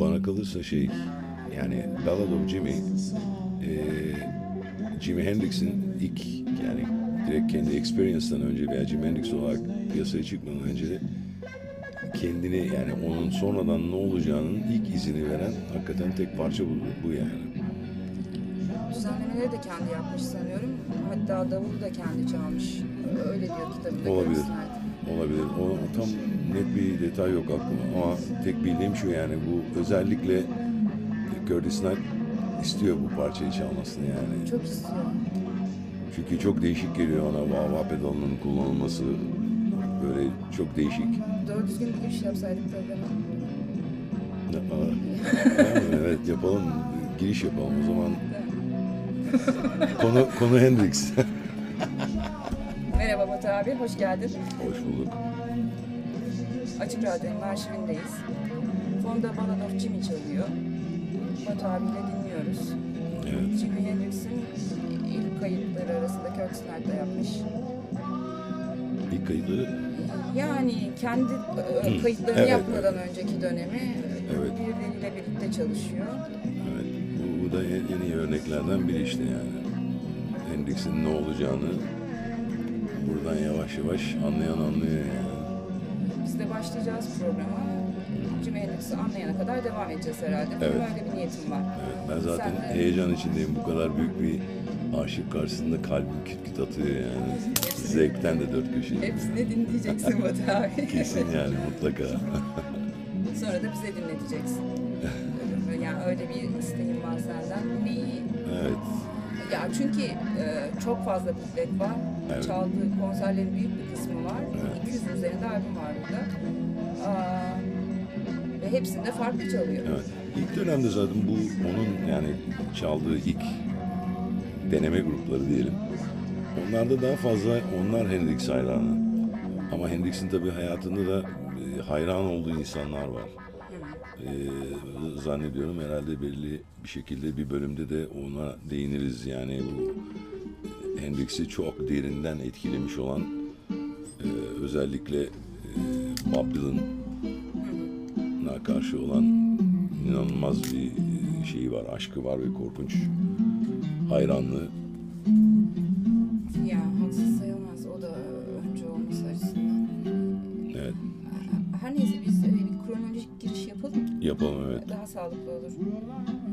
bana kalırsa şey yani Ballad of Jimmy e, Jimi Hendrix'in ilk yani direkt kendi experience'dan önce veya Jimi Hendrix olarak piyasaya çıkmadan önce de kendini yani onun sonradan ne olacağının ilk izini veren hakikaten tek parça bu, bu yani. Düzenlemeleri de kendi yapmış sanıyorum. Hatta davulu da kendi çalmış. Öyle diyor kitabında. Olabilir. Olabilir. O tam net bir detay yok aklıma ama tek bildiğim şu yani bu özellikle Curtis Knight istiyor bu parçayı çalmasını yani. Çok istiyor. Çünkü çok değişik geliyor ona wah pedalının kullanılması böyle çok değişik. Doğru düzgün bir giriş yapsaydık yani evet yapalım giriş yapalım o zaman konu konu Hendrix. Merhaba Batu abi, hoş geldin. Hoş bulduk. Açık Radyo'nun arşivindeyiz. Fonda Ballad of Jimmy çalıyor. Batu abiyle dinliyoruz. Evet. Jimi Hendrix'in ilk kayıtları arasında Kurt yapmış. İlk kayıtları Yani kendi e, kayıtlarını Evet, yapmadan önceki dönemi Evet. birileriyle birlikte çalışıyor. Evet, bu, bu da en, en iyi örneklerden biri işte yani. Hendrix'in ne olacağını buradan yavaş yavaş anlayan anlıyor yani. Başlayacağız programa. Hendrix'i anlayana kadar devam edeceğiz herhalde. Evet. öyle bir niyetim var. Evet, ben zaten Sen de- heyecan içindeyim. Bu kadar büyük bir aşık karşısında kalbim küt küt atıyor yani. Zevkten de dört köşeyim. Hepsini dinleyeceksin Batu abi. Kesin yani mutlaka. Sonra da bize dinleteceksin. Yani öyle bir isteğim var senden. Neyi? evet. Ya çünkü e, çok fazla bootleg var. Evet. Çaldığı konserlerin büyük bir kısmı var. Evet. 200 üzerinde albüm var burada. Aa, ve hepsinde farklı çalıyor. Evet. İlk dönemde zaten bu onun yani çaldığı ilk deneme grupları diyelim. Onlarda daha fazla onlar Hendrix hayranı. Ama Hendrix'in tabii hayatında da e, hayran olduğu insanlar var. E, zannediyorum herhalde belli bir şekilde bir bölümde de ona değiniriz. Yani bu Hendrix'i çok derinden etkilemiş olan e, özellikle e, Bob Dylan'a karşı olan inanılmaz bir şeyi var, aşkı var ve korkunç hayranlığı. Ya haksız sayılmaz. O da önce olması açısından. Evet, Her neyse biz e, bir kronolojik giriş yapalım. yapalım evet. Daha sağlıklı olur.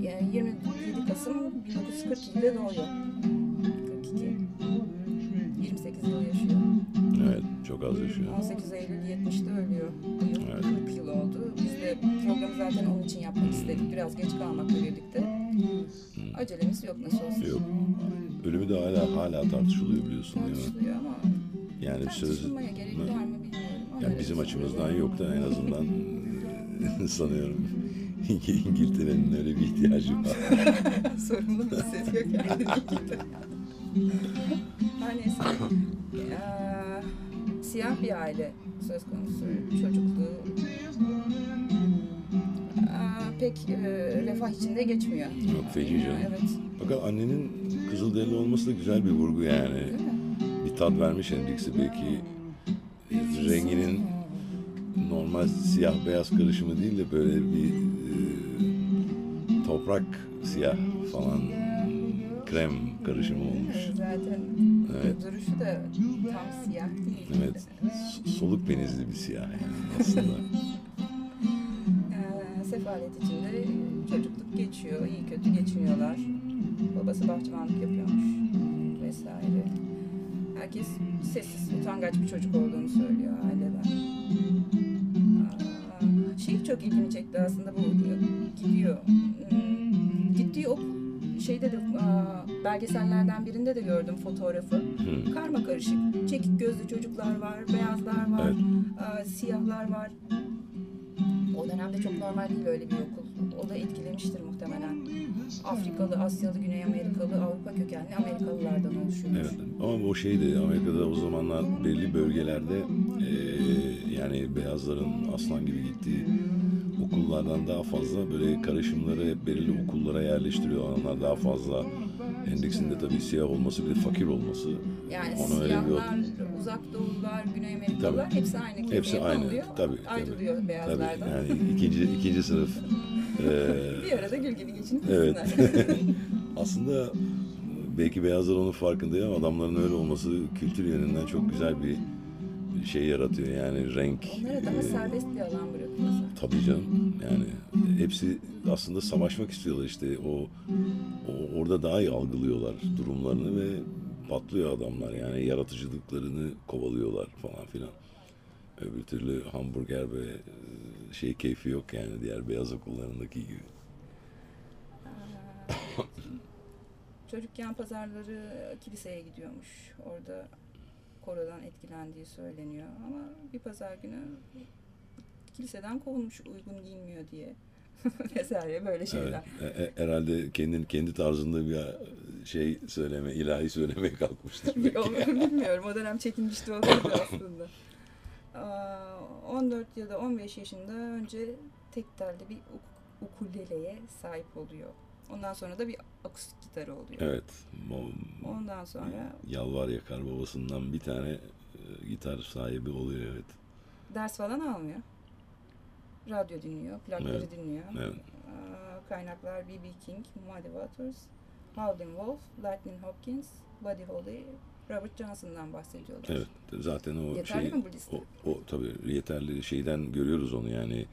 Yani 27 Kasım 1942'de doğuyor. Çok az yaşıyor. 18 Eylül 70'te ölüyor. Bu yıl Evet. 40 yıl oldu. Biz de programı zaten onun için yapmak istedik. Biraz geç kalmakla birlikte. Acelemiz yok nasıl olsa. Yok. Ölümü de hala hala tartışılıyor biliyorsun değil mi? Ama Yani söz gerek var mı bilmiyorum. yani bizim açımızdan yok da en azından sanıyorum İngiltere'nin öyle bir ihtiyacı var. sorumlu hissediyor kendini gibi. Her neyse. Siyah bir aile söz konusu. Çocukluğu pek eee, refah içinde geçmiyor. Yok feci canım. Evet. Fakat annenin Kızılderili olması da güzel bir vurgu yani. Bir tat vermiş Hendrix'e belki renginin normal siyah beyaz karışımı değil de böyle bir e, toprak siyah falan krem karışımı olmuş. Zaten Evet. duruşu da tam siyah değil. Evet. Soluk benizli bir siyah yani aslında. Eee, sefalet içinde çocukluk geçiyor, iyi kötü geçiniyorlar. Babası bahçıvanlık yapıyormuş vesaire. Herkes sessiz, utangaç bir çocuk olduğunu söylüyor aileden. Aa, Şey çok ilgimi çekti aslında bu gidiyor. Hmm, Gittiği okul şeyde de aa, belgesellerden birinde de gördüm fotoğrafı. Hı. Karma karışık. Çekik gözlü çocuklar var, beyazlar var, Evet. aa, siyahlar var. O dönemde çok normal değil öyle bir okul. O da etkilemiştir muhtemelen. Afrikalı, Asyalı, Güney Amerikalı, Avrupa kökenli Amerikalılardan oluşuyor. Evet ama o şeydi Amerika'da o zamanlar belli bölgelerde eee, yani beyazların aslan gibi gittiği okullardan daha fazla böyle karışımları hep belirli okullara yerleştiriyor. Onlar daha fazla Hendrix'in de tabii siyah olması bir de fakir olması. Yani Ona siyahlar, uzak doğular, Güney Amerikalılar Tabii. hepsi aynı kefeye Hepsi aynı. konuluyor. Tabii, tabii. Ayrılıyor Tabii beyazlardan. yani ikinci ikinci sınıf Ee, Bir arada gül gibi geçinip Evet. Aslında belki beyazlar onun farkında ama adamların öyle olması kültür yönünden çok güzel bir şey yaratıyor. Yani renk. Onlara daha e, serbest bir alan bırakıyorsa. Tabii canım. Yani hepsi aslında savaşmak istiyorlar işte. O, o orada daha iyi algılıyorlar durumlarını ve patlıyor adamlar. Yani yaratıcılıklarını kovalıyorlar falan filan. Öbür türlü hamburger ve e, şey keyfi yok yani diğer beyaz okullarındaki gibi. Çocukken pazarları kiliseye gidiyormuş. Orada korodan etkilendiği söyleniyor. Ama bir pazar günü kiliseden kovulmuş uygun giyinmiyor diye. Vesaire böyle şeyler. Evet. E- e- herhalde kendi kendi tarzında bir şey söyleme, ilahi söylemeye kalkmıştır. Bilmiyorum. O dönem çekinmişti olabilir aslında. Aa, 14 ya da 15 yaşında önce tek telli bir uk- ukuleleye sahip oluyor. Ondan sonra da bir akustik gitarı oluyor. Evet. o- Ondan sonra Yalvar yakar babasından bir tane e, gitar sahibi oluyor evet. ders falan almıyor. Radyo dinliyor, plakları Evet, dinliyor. evet. Kaynaklar B.B. King, Muddy Waters, Howlin' Wolf, Lightning Hopkins, Buddy Holly, Robert Johnson'dan bahsediyorlar. Evet. Zaten o Yeterli şey mi bu liste? o, o tabii yeterli şeyden görüyoruz onu yani.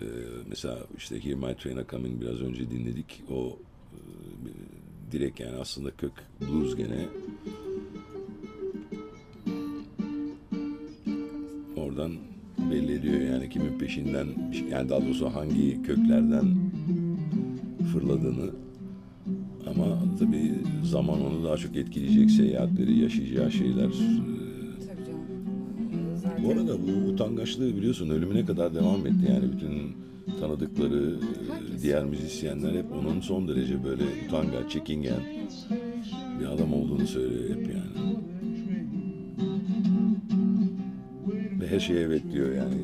E, mesela işte Hear My Train A Coming biraz önce dinledik. O e, direkt yani aslında kök blues gene. Oradan belli ediyor yani kimin peşinden yani daha doğrusu hangi köklerden fırladığını ama tabii zaman onu daha çok etkileyecek seyahatleri, yaşayacağı şeyler. e, Tabii Bu arada bu utangaçlığı biliyorsun ölümüne kadar devam etti yani bütün tanıdıkları e, Herkes. diğer müzisyenler hep onun son derece böyle utangaç, çekingen bir adam olduğunu söylüyor hep yani. Her şeye evet diyor yani.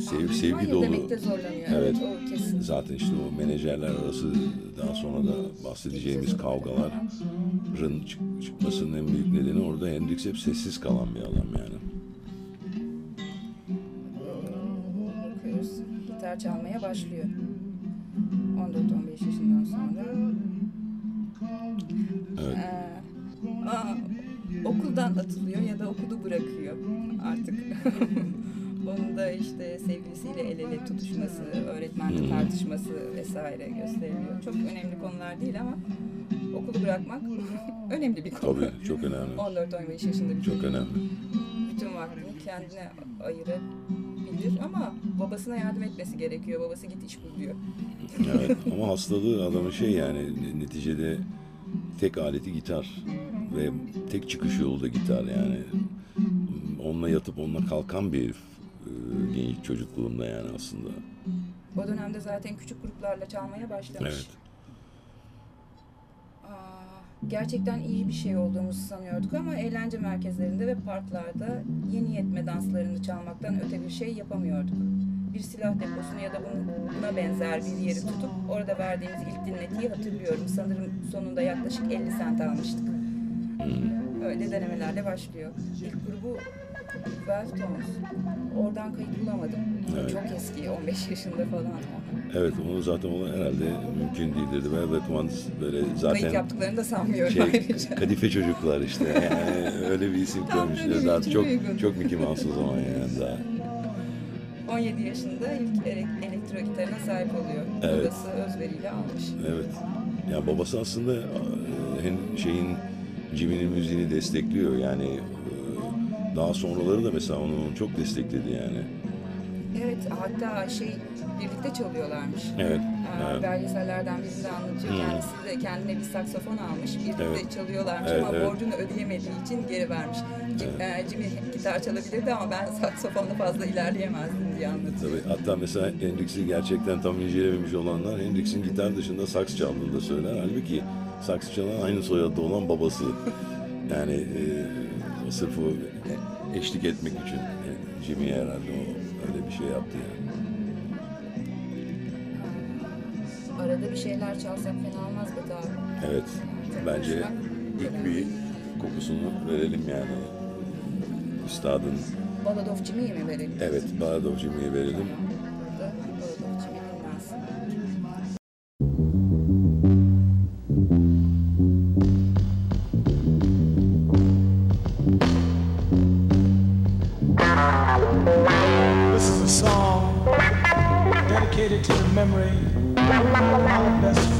Sev, sevgi dolu. demekte zorlanıyor. Evet. Evet. o kesin. Zaten işte o menajerler arası daha sonra da bahsedeceğimiz kavgaların çık- çıkmasının en büyük nedeni orada Hendrix hep sessiz kalan bir adam yani. Bakıyoruz. Gitar çalmaya başlıyor. 14-15 yaşından sonra. Evet. Ee, aa, okuldan atılıyor ya da okulu bırakıyor artık. Onun da işte sevgilisiyle el ele tutuşması, öğretmenle Hmm. tartışması vesaire gösteriliyor. Çok önemli konular değil ama okulu bırakmak önemli bir konu. Tabii çok önemli. 14-15 yaşında bir Çok önemli. bütün vaktini kendine ayırabilir ama babasına yardım etmesi gerekiyor. Babası git iş bul diyor. Evet ama hastalığı adamın şey yani neticede tek aleti gitar ve tek çıkış yolu da gitar yani. Onunla yatıp onunla kalkan bir herif genç çocukluğunda yani aslında. O dönemde zaten küçük gruplarla çalmaya başlamış. Evet. Aa, gerçekten iyi bir şey olduğumuzu sanıyorduk ama eğlence merkezlerinde ve parklarda yeni yetme danslarını çalmaktan öte bir şey yapamıyorduk. Bir silah deposunu ya da buna benzer bir yeri tutup orada verdiğimiz ilk dinletiyi hatırlıyorum. Sanırım sonunda yaklaşık 50 sent almıştık. Öyle denemelerle başlıyor. İlk grubu Twelve Tones. Oradan kayıt bulamadım. Evet. Çok eski, 15 yaşında falan. Evet onu zaten ona herhalde mümkün değildir. Velvet Ones böyle Kayıt zaten yaptıklarını da sanmıyorum şey ayrıca. kadife çocuklar işte yani öyle bir isim Tam koymuşlar. Daha çok uygun. çok Mickey Mouse o zaman yani daha. 17 yaşında ilk ele- elektro gitarına sahip oluyor. Evet. Babası özveriyle almış. Evet. Ya babası aslında e, şeyin Jimmy'nin müziğini destekliyor yani e, daha sonraları da mesela onu çok destekledi yani. Evet, hatta şey birlikte çalıyorlarmış. Evet. Aa, evet. Belgesellerden birinde anlatıyor. Hı. Kendisi de kendine bir saksafon almış. Birlikte Evet. çalıyorlarmış Evet, ama evet. borcunu ödeyemediği için geri vermiş. Jim- e, Jimmy gitar çalabilirdi ama ben saksafonla fazla ilerleyemezdim diye anlatıyor. Tabii, hatta mesela Hendrix'i gerçekten tam incelememiş olanlar Hendrix'in gitar dışında saks çaldığını da söyler. Halbuki saks çalan aynı soyadda olan babası. Yani e, sırf o eşlik etmek için e, Jimmy'ye herhalde o öyle bir şey yaptı yani. Arada bir şeyler çalsak fena olmaz be abi. Evet. Bence ilk bir kokusunu verelim yani. Üstadın. Ballad of Jimmy'yi mi verelim? Evet, verelim. Ballad of Jimmy dinlensin. Memory. Best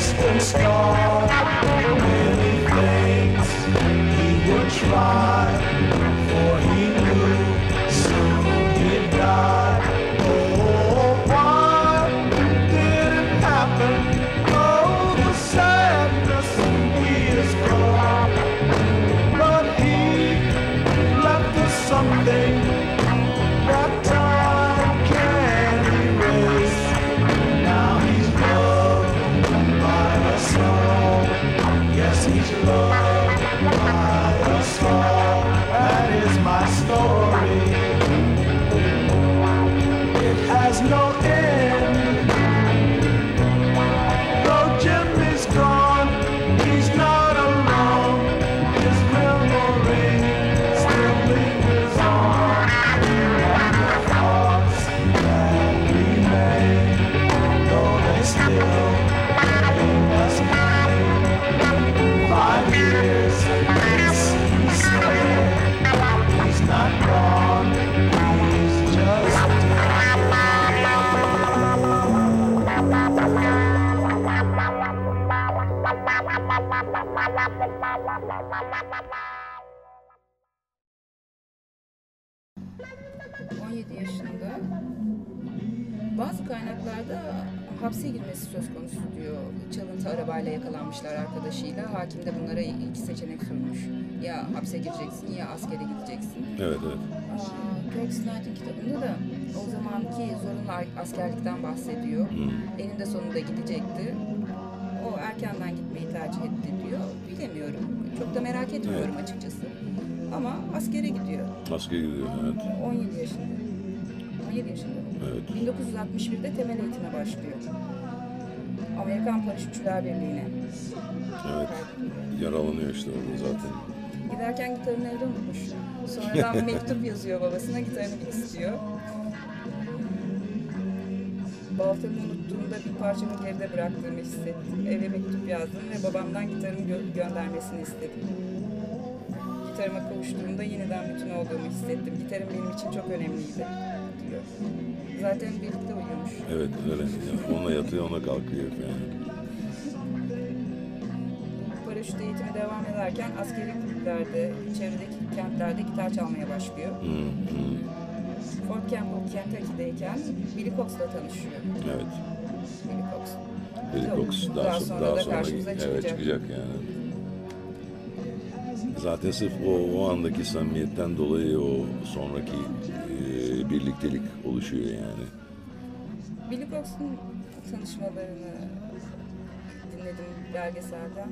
distant star. Many things he would try, 17 yaşında. Bazı kaynaklarda hapse girmesi söz konusu diyor. Çalıntı arabayla yakalanmışlar arkadaşıyla. Hakim de bunlara iki seçenek sunmuş. Ya hapse gireceksin ya askere gideceksin. Evet evet. Aa, Curtis Knight'ın kitabında da o zamanki zorunlu askerlikten bahsediyor. Eninde sonunda gidecekti. Erkenden gitmeyi tercih etti diyor. Bilemiyorum. Çok da merak etmiyorum açıkçası. Ama askere gidiyor. Askere gidiyor evet. 17 yaşında. 17 yaşında. Evet. 1961'de temel eğitime başlıyor. Amerikan Paraşütçüler Birliği'ne. Evet. Yaralanıyor işte orada zaten. Giderken gitarını evde unutmuş. Sonradan mektup yazıyor babasına gitarını istiyor. Baltamı unuttuğumda bir parçamı geride bıraktığımı hissettim. Eve mektup yazdım ve babamdan gitarımı gö- göndermesini istedim. Gitarıma kavuştuğumda yeniden bütün olduğumu hissettim. Gitarım benim için çok önemliydi diyor. Zaten birlikte uyuyormuş. Evet öyle. Yani onunla yatıyor ona kalkıyor yani. Paraşüt eğitimi devam ederken askeri kulüplerde, çevredeki kentlerde gitar çalmaya başlıyor. Hı, hı. Fort Campbell, Kentucky'deyken Billy Cox'la tanışıyor. Evet. Billy Cox. Billy Cox Daha daha, sonra sonra, da daha sonra karşımıza evet, çıkacak. çıkacak yani. Zaten sırf o, o andaki samimiyetten dolayı o sonraki e, birliktelik oluşuyor yani. Billy Cox'un tanışmalarını dinledim belgeselden.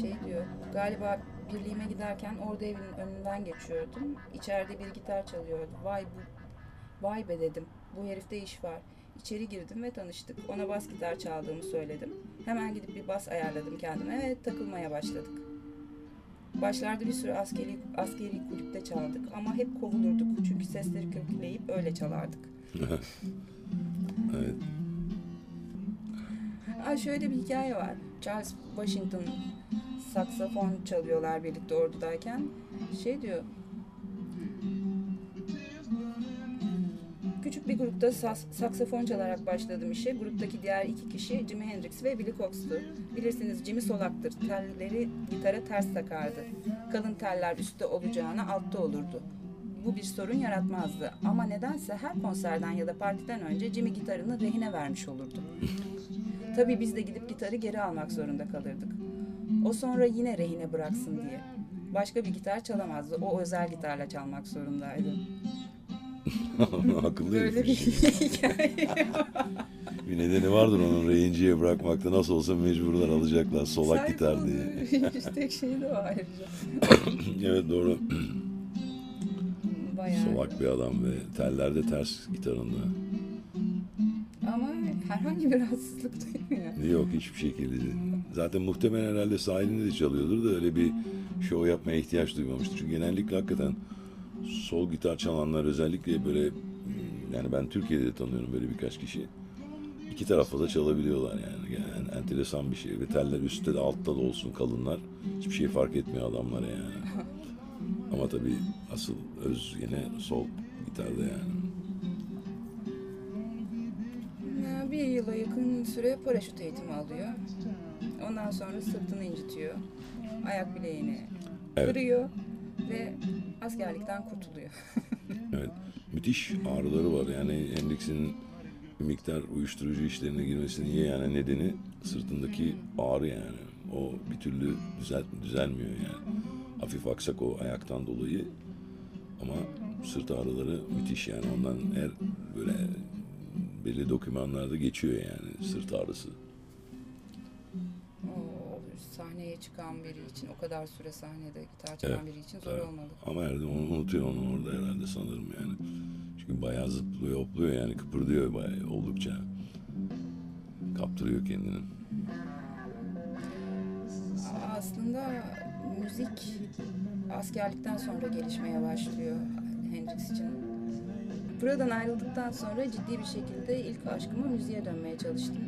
Şey diyor, galiba birliğime giderken orada evinin önünden geçiyordum. İçeride bir gitar çalıyordu. Vay bu, vay be dedim. Bu herifte iş var. İçeri girdim ve tanıştık. Ona bas gitar çaldığımı söyledim. Hemen gidip bir bas ayarladım kendime ve takılmaya başladık. Başlarda bir süre askeri, askeri kulüpte çaldık ama hep kovulurduk çünkü sesleri kökleyip öyle çalardık. Evet. Aa, şöyle bir hikaye var. Charles Washington saksafon çalıyorlar birlikte ordudayken. Şey diyor. Küçük bir grupta saksafon çalarak başladım işe. Gruptaki diğer iki kişi Jimi Hendrix ve Billy Cox'tu. Bilirsiniz Jimmy solaktır. Telleri gitara ters takardı. Kalın teller üstte olacağına altta olurdu. Bu bir sorun yaratmazdı. Ama nedense her konserden ya da partiden önce Jimmy gitarını rehine vermiş olurdu. Tabii biz de gidip gitarı geri almak zorunda kalırdık. O sonra yine rehine bıraksın diye. Başka bir gitar çalamazdı. O özel gitarla çalmak zorundaydı. Akıllı Böyle bir hikaye. Bir nedeni vardır onun reyinciye bırakmakta. Nasıl olsa mecburlar alacaklar solak Sahip gitar olduğu diye. Tek şeyi de o ayrıca. evet doğru. Bayağı. Solak bir adam ve tellerde ters gitarında. Ama herhangi bir rahatsızlık duymuyor. Yok hiçbir şekilde. Zaten muhtemelen herhalde sahilinde de çalıyordur da öyle bir show yapmaya ihtiyaç duymamıştır. Çünkü genellikle hakikaten sol gitar çalanlar özellikle böyle hmm, yani ben Türkiye'de de tanıyorum böyle birkaç kişi. İki tarafta da çalabiliyorlar yani. yani enteresan bir şey. Ve teller üstte de altta da olsun kalınlar. Hiçbir şey fark etmiyor adamlara yani. Ama tabii asıl öz yine sol gitarda yani. Ya, Bir yıla yakın süre paraşüt eğitimi alıyor. Ondan sonra sırtını incitiyor. Ayak bileğini Evet. kırıyor ve askerlikten kurtuluyor. Evet. Müthiş ağrıları var. Yani Hendrix'in bir miktar uyuşturucu işlerine girmesinin niye yani nedeni sırtındaki ağrı yani. O bir türlü düzel, düzelmiyor yani. Hafif aksak o ayaktan dolayı. Ama sırt ağrıları müthiş yani. Ondan her böyle belli dokümanlarda geçiyor yani sırt ağrısı. Sahneye çıkan biri için, o kadar süre sahnede gitar çalan Evet, biri için zor evet. olmalı. Ama herhalde onu unutuyor onu orada herhalde sanırım yani. Çünkü bayağı zıplıyor, hopluyor yani kıpırdıyor bayağı oldukça. Kaptırıyor kendini. Aslında müzik askerlikten sonra gelişmeye başlıyor Hendrix için. Buradan ayrıldıktan sonra ciddi bir şekilde ilk aşkıma müziğe dönmeye çalıştım.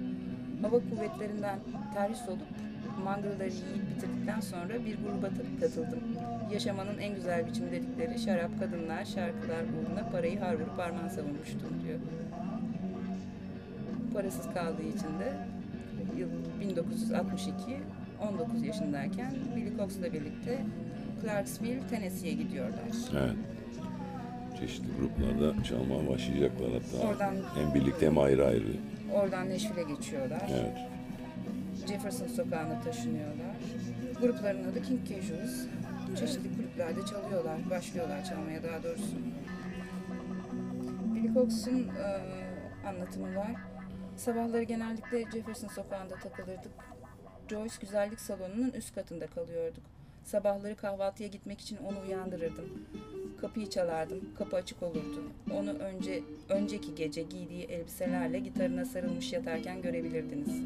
Hava kuvvetlerinden terhis olup mangırları yiyip bitirdikten sonra bir gruba katıldım. Yaşamanın en güzel biçimi dedikleri şarap, kadınlar, şarkılar uğruna parayı har vurup parmağı savurmuştum diyor. Parasız kaldığı için de yıl 1962 19 yaşındayken Billy Cox'la birlikte Clarksville, Tennessee'ye gidiyorlar. Evet. Çeşitli gruplarda çalmaya başlayacaklar hatta. Oradan- Hem birlikte hem ayrı ayrı. Oradan Nashville'e geçiyorlar. Evet. Jefferson sokağına taşınıyorlar. Grupların adı King Casuals. Çeşitli kulüplerde çalıyorlar, başlıyorlar çalmaya daha doğrusu. Billy Cox'un e, anlatımı var. Sabahları genellikle Jefferson sokağında takılırdık. Joyce güzellik salonunun üst katında kalıyorduk. Sabahları kahvaltıya gitmek için onu uyandırırdım. Kapıyı çalardım, kapı açık olurdu. Onu önce önceki gece giydiği elbiselerle gitarına sarılmış yatarken görebilirdiniz.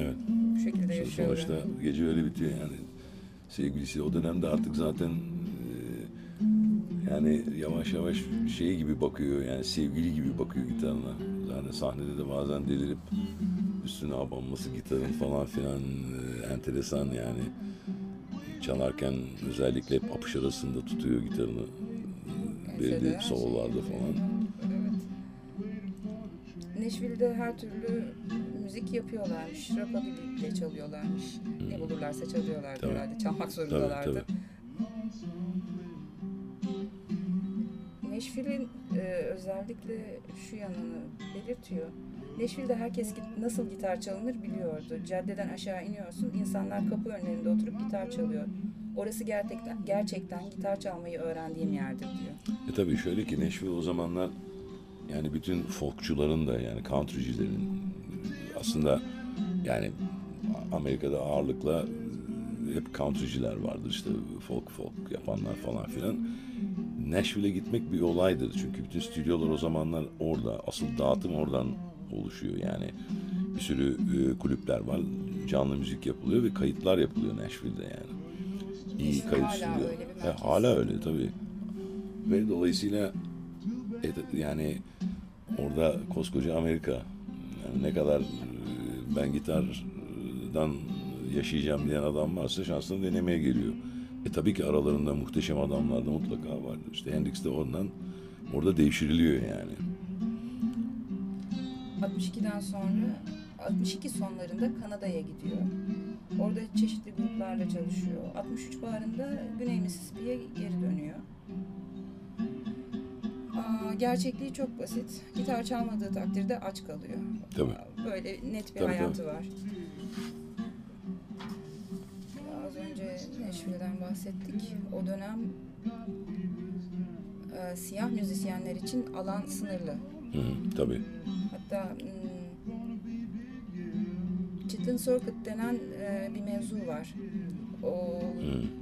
Evet. Bu şekilde yaşıyorlar. Sonuçta gece öyle bitiyor yani. Sevgilisi o dönemde artık zaten e, yani yavaş yavaş şey gibi bakıyor yani sevgili gibi bakıyor gitarına. Zaten sahnede de bazen delirip üstüne abanması gitarın falan filan e, enteresan yani. Çalarken özellikle hep apış arasında tutuyor gitarını. Mesela sololarda falan. Evet. Nashville'de her türlü müzik yapıyorlarmış. Rockabilly de çalıyorlarmış. Ne bulurlarsa çalıyorlardı Tabii. herhalde. Çalmak Tabii zorundalardı. tabii. Nashville'in e, özellikle şu yanını belirtiyor. Nashville'de herkes git- nasıl gitar çalınır biliyordu. Caddeden aşağı iniyorsun, insanlar kapı önlerinde oturup gitar çalıyor. Orası gerçekten gerçekten gitar çalmayı öğrendiğim yerdir diyor. E tabii şöyle ki Nashville o zamanlar yani bütün folkçuların da yani countrycilerin aslında yani Amerika'da ağırlıkla hep countryciler vardır işte folk folk yapanlar falan filan. Nashville'e gitmek bir olaydır çünkü bütün stüdyolar o zamanlar orada asıl dağıtım oradan oluşuyor yani bir sürü e, kulüpler var canlı müzik yapılıyor ve kayıtlar yapılıyor Nashville'de yani iyi kayıt hala stüdyo. merkez. hala öyle tabii. Ve dolayısıyla yani orada koskoca Amerika yani ne kadar e, ben gitardan yaşayacağım diyen adam varsa şansını denemeye geliyor. E tabii ki aralarında muhteşem adamlar da mutlaka vardır. İşte Hendrix de ondan orada devşiriliyor yani. 62'den sonra 62 sonlarında Kanada'ya gidiyor. Orada çeşitli gruplarla çalışıyor. 63 baharında Güney Mississippi'ye geri dönüyor. Aa, gerçekliği çok basit. Gitar çalmadığı takdirde aç kalıyor. Tabii. Böyle net bir Tabii, hayatı var. Az önce Nashville'den bahsettik. O dönem e, siyah müzisyenler için alan sınırlı. Hı hı, tabii. Hatta hmm, Chitin Circuit denen e, bir mevzu var. O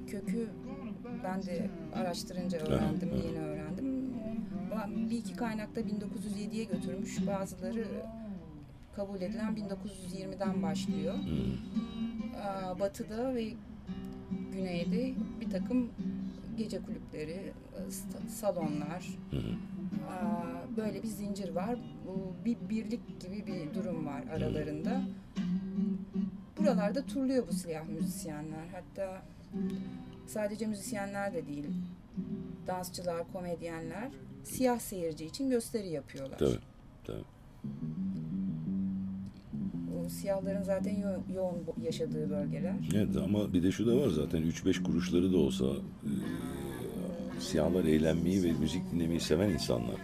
kökü ben de araştırınca öğrendim, evet. yeni öğrendim. Bir iki kaynakta 1907'ye götürmüş, bazıları kabul edilen 1920'den başlıyor. Aa, Batı'da ve güneyde bir takım gece kulüpleri, sta- salonlar, aa, böyle bir zincir var. Bir birlik gibi bir durum var aralarında. Buralarda turluyor bu siyah müzisyenler. Hatta sadece müzisyenler de değil, dansçılar, komedyenler siyah seyirci için gösteri yapıyorlar. Tabii. Tabii. O siyahların zaten yo- yoğun yaşadığı bölgeler. Evet ama bir de şu da var zaten 3-5 kuruşları da olsa e, siyahlar eğlenmeyi ve müzik dinlemeyi seven insanlar.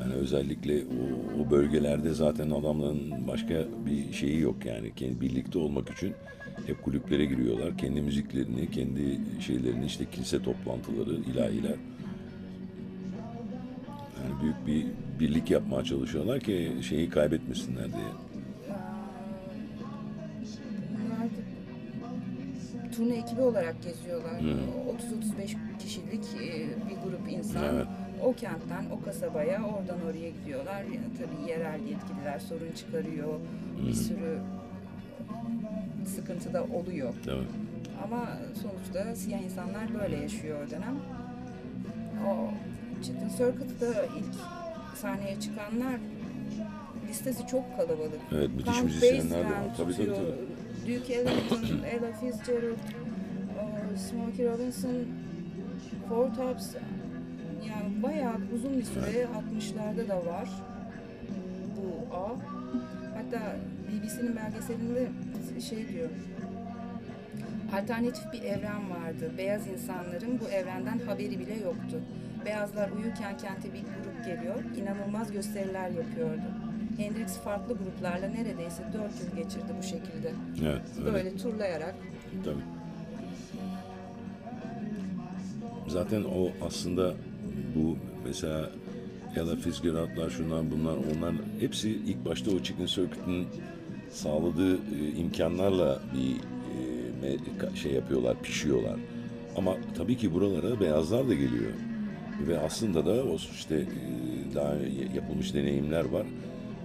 Yani özellikle o, o bölgelerde zaten adamların başka bir şeyi yok yani. Kendi birlikte olmak için hep kulüplere giriyorlar. Kendi müziklerini, kendi şeylerini işte kilise toplantıları, ilahiler. Yani büyük bir birlik yapmaya çalışıyorlar ki şeyi kaybetmesinler diye. Turne ekibi olarak geziyorlar. 30-35 kişilik e, bir grup insan. Evet. O kentten o kasabaya oradan oraya gidiyorlar. Yani tabii yerel yetkililer sorun çıkarıyor. Bir sürü sıkıntı da oluyor. Tabii. Ama sonuçta siyah insanlar böyle yaşıyor o dönem. O Chitin Circuit'ta ilk sahneye çıkanlar listesi çok kalabalık. Evet, müthiş müzisyenler de var. Tabii, tabii, tutuyor, Duke Ellington, Ella Fitzgerald, Smokey Robinson, Four Tops. Bayağı uzun bir süre 60'larda da var bu ağ. Hatta BBC'nin belgeselinde şey diyor. Alternatif bir evren vardı. Beyaz insanların bu evrenden haberi bile yoktu. Beyazlar uyurken kente bir grup geliyor, inanılmaz gösteriler yapıyordu. Hendrix farklı gruplarla neredeyse dört yıl geçirdi bu şekilde. Evet, öyle. Böyle turlayarak. Tabii. Zaten o aslında bu mesela Ella Fitzgerald'lar şunlar bunlar onlar hepsi ilk başta o Chicken Circuit'in sağladığı e, imkanlarla bir e, şey yapıyorlar, pişiyorlar. Ama tabii ki buralara beyazlar da geliyor. Ve aslında da o işte e, daha yapılmış deneyimler var.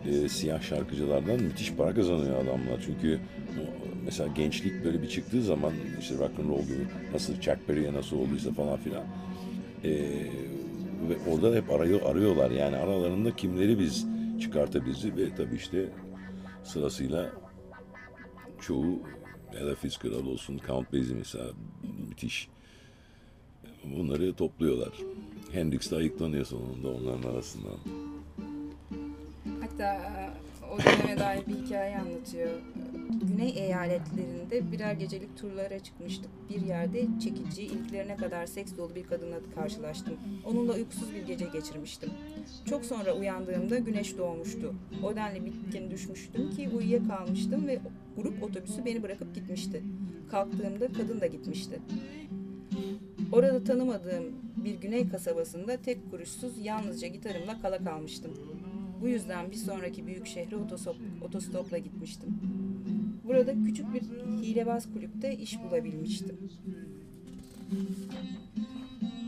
E, siyah şarkıcılardan müthiş para kazanıyor adamlar. Çünkü mesela gençlik böyle bir çıktığı zaman işte rock and roll gibi nasıl Chuck Berry'e nasıl olduysa falan filan. E, ve orada hep arıyor, arıyorlar yani aralarında kimleri biz çıkartabiliriz ve tabii işte sırasıyla çoğu Ella Fitzgerald olsun, Count Basie mesela müthiş. Bunları topluyorlar. Hendrix de ayıklanıyor sonunda onların arasından. Hatta e, o döneme dair bir hikaye anlatıyor. Güney eyaletlerinde birer gecelik turlara çıkmıştık. Bir yerde çekici, ilklerine kadar seks dolu bir kadınla karşılaştım. Onunla uykusuz bir gece geçirmiştim. Çok sonra uyandığımda güneş doğmuştu. O denli bitkin düşmüştüm ki uyuyakalmıştım ve grup otobüsü beni bırakıp gitmişti. Kalktığımda kadın da gitmişti. Orada tanımadığım bir güney kasabasında tek kuruşsuz yalnızca gitarımla kala kalmıştım. Bu yüzden bir sonraki büyük şehre otostop, otostopla gitmiştim. Burada küçük bir hilebaz kulüpte iş bulabilmiştim.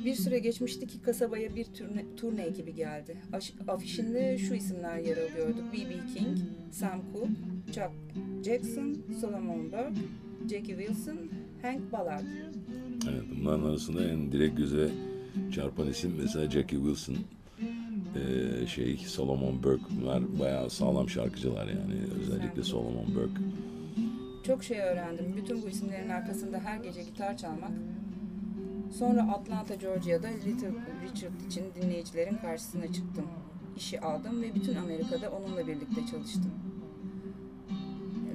Bir süre geçmişti ki kasabaya bir turne, turne ekibi geldi. Aş- afişinde şu isimler yer alıyordu. B.B. King, Sam Cooke, Chuck Jackson, Solomon Burke, Jackie Wilson, Hank Ballard. Evet, bunların arasında en direkt göze çarpan isim mesela Jackie Wilson, eee, şey Solomon Burke bunlar bayağı sağlam şarkıcılar yani özellikle Solomon Burke. Çok şey öğrendim. Bütün bu isimlerin arkasında her gece gitar çalmak. Sonra Atlanta, Georgia'da Little Richard için dinleyicilerin karşısına çıktım. İşi aldım ve bütün Amerika'da onunla birlikte çalıştım.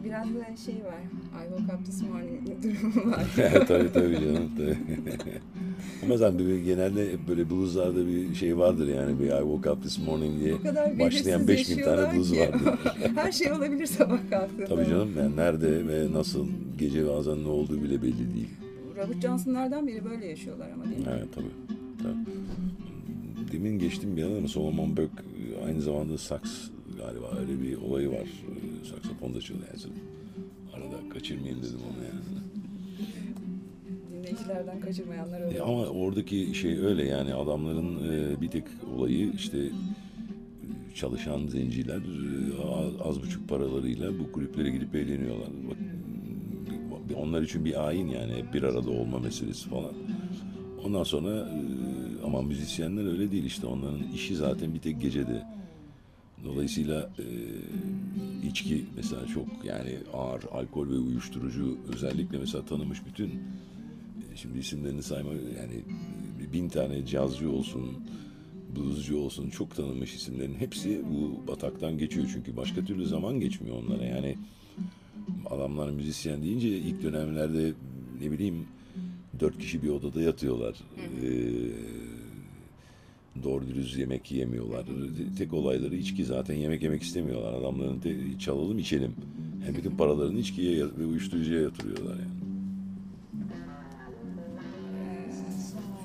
Biraz da şey var. I woke up this morning durumu var. tabii tabii canım tabii. Ama zaten bir- genelde böyle blueslarda bir şey vardır yani bir I woke up this morning diye O kadar başlayan belirsiz 5000 tane yaşıyorlar blues ki. vardır. Her şey olabilir sabah kalktığında. Tabii canım yani nerede ve nasıl gece bazen ne olduğu bile belli değil. Robert Johnson'lardan biri böyle yaşıyorlar ama değil mi? Evet tabii. tabii. demin geçtim bir yana ama Solomon e, aynı zamanda saks galiba öyle bir olayı var. E, Saksafon da çalıyor. Yani arada kaçırmayayım dedim onu yani. Dinleyicilerden kaçırmayanlar E, oluyor. ama oradaki şey öyle yani adamların e, bir tek olayı işte e, çalışan zenciler e, az, buçuk paralarıyla bu kulüplere gidip eğleniyorlar. Bak, e, onlar için bir ayin yani hep bir arada olma meselesi falan. Ondan sonra e, ama müzisyenler öyle değil işte onların işi zaten bir tek gecede. Dolayısıyla e, içki mesela çok yani ağır alkol ve uyuşturucu özellikle mesela tanımış bütün Şimdi isimlerini sayma yani bin tane cazcı olsun, bluescu olsun çok tanınmış isimlerin hepsi bu bataktan geçiyor çünkü başka türlü zaman geçmiyor onlara yani adamlar müzisyen deyince ilk dönemlerde ne bileyim dört kişi bir odada yatıyorlar. Ee, doğru dürüst yemek yemiyorlar. Tek olayları içki zaten yemek yemek istemiyorlar. Adamların te, çalalım içelim. Hem bütün paralarını içkiye ve uyuşturucuya yatırıyorlar yani.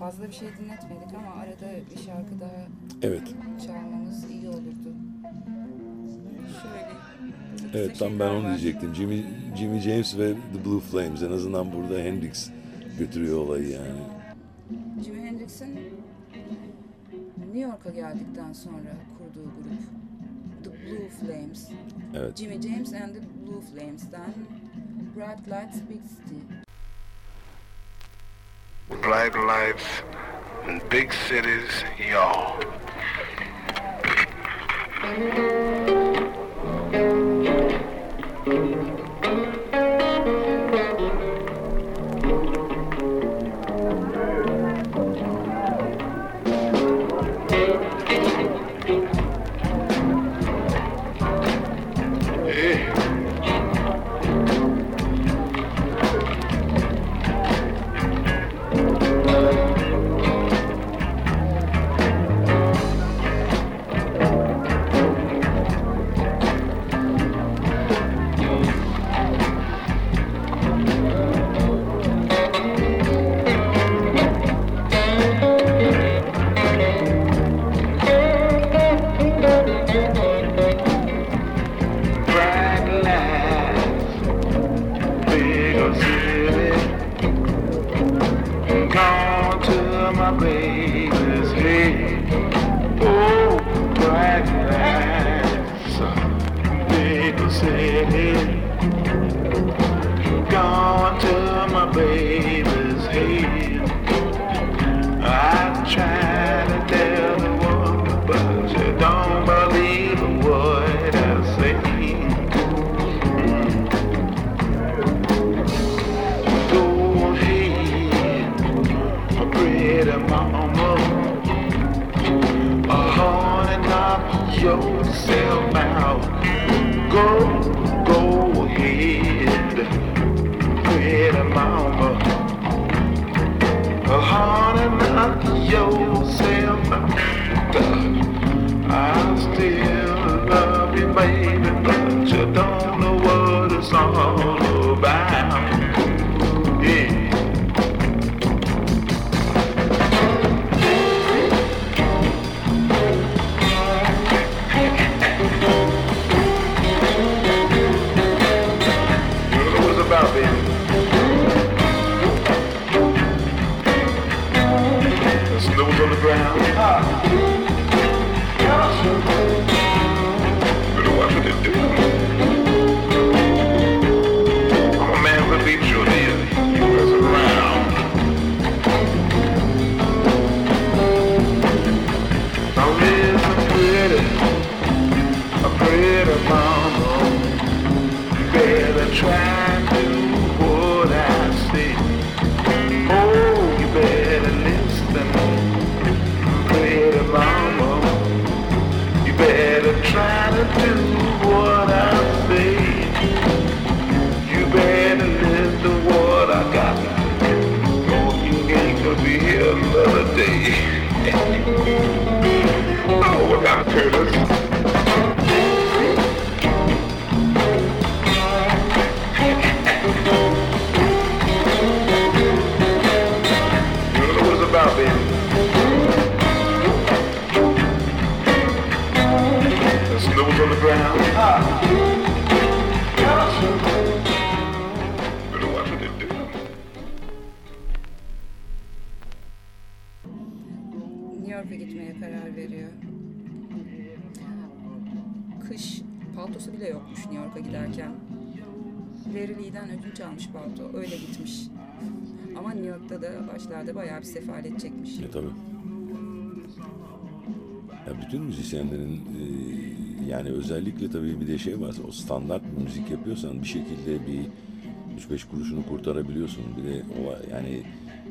Fazla bir şey dinletmedik ama arada bir şarkı daha Evet. çalmamız iyi olurdu. Şöyle. Evet tam ben onu var. diyecektim. Jimmy, Jimmy James ve The Blue Flames en azından burada Hendrix götürüyor olayı yani. Jimi Hendrix'in New York'a geldikten sonra kurduğu grup The Blue Flames. Evet. Jimmy James and the Blue Flames'ten Bright Lights Big City. Black lights in big cities, y'all. Kış paltosu bile yokmuş New York'a giderken. Larry Lee'den ödünç almış palto. Öyle gitmiş. Ama New York'ta da başlarda bayağı bir sefalet çekmiş. E tabi. Ya bütün müzisyenlerin e, yani özellikle tabii bir de şey var. O standart müzik yapıyorsan bir şekilde bir 3-5 kuruşunu kurtarabiliyorsun. Bir de o yani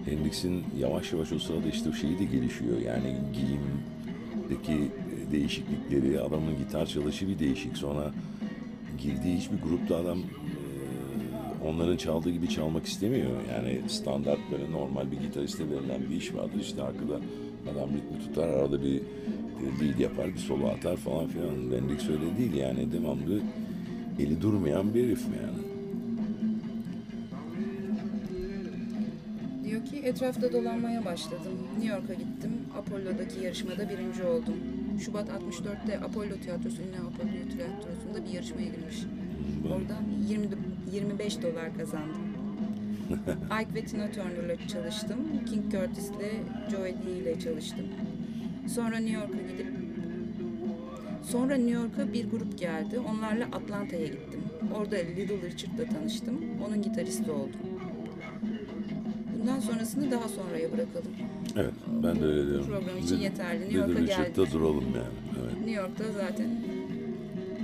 Hendrix'in yavaş yavaş o sırada işte şeyi de gelişiyor. Yani giyimdeki değişiklikleri, adamın gitar çalışı bir değişik. Sonra girdiği hiçbir grupta adam e, onların çaldığı gibi çalmak istemiyor. Yani standart böyle normal bir gitariste verilen bir iş vardır. İşte arkada adam ritmi tutar, arada bir e, lead yapar, bir solo atar falan filan. Hendrix öyle değil yani. Devamlı eli durmayan bir herif yani. Etrafta dolanmaya başladım. New York'a gittim. Apollo'daki yarışmada birinci oldum. Şubat 64'te Apollo Tiyatrosu, ünlü Apollo Tiyatrosu'nda bir yarışmaya girmiş. Oradan 20, 25 dolar kazandım. Ike ve Tina Turner'la çalıştım. King Curtis'le Joey D ile çalıştım. Sonra New York'a gidip Sonra New York'a bir grup geldi. Onlarla Atlanta'ya gittim. Orada Little Richard'la tanıştım. Onun gitaristi oldum. Sonrasını daha sonraya bırakalım. Evet, ben de öyle diyorum. Program için yeterli. New York'a geldik. duralım yani. Evet. New York'ta zaten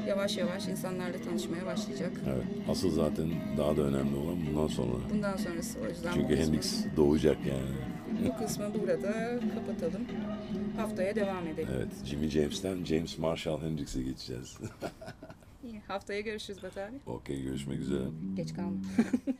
yavaş yavaş insanlarla tanışmaya başlayacak. Evet. Asıl zaten daha da önemli olan bundan sonra. Bundan sonrası o yüzden Çünkü Hendrix doğacak yani. bu kısmı burada kapatalım. Haftaya devam edelim. Evet, Jimmy James'ten James Marshall Hendrix'e geçeceğiz. İyi, Haftaya görüşürüz Bat abi. Okey, görüşmek üzere. Geç kalma.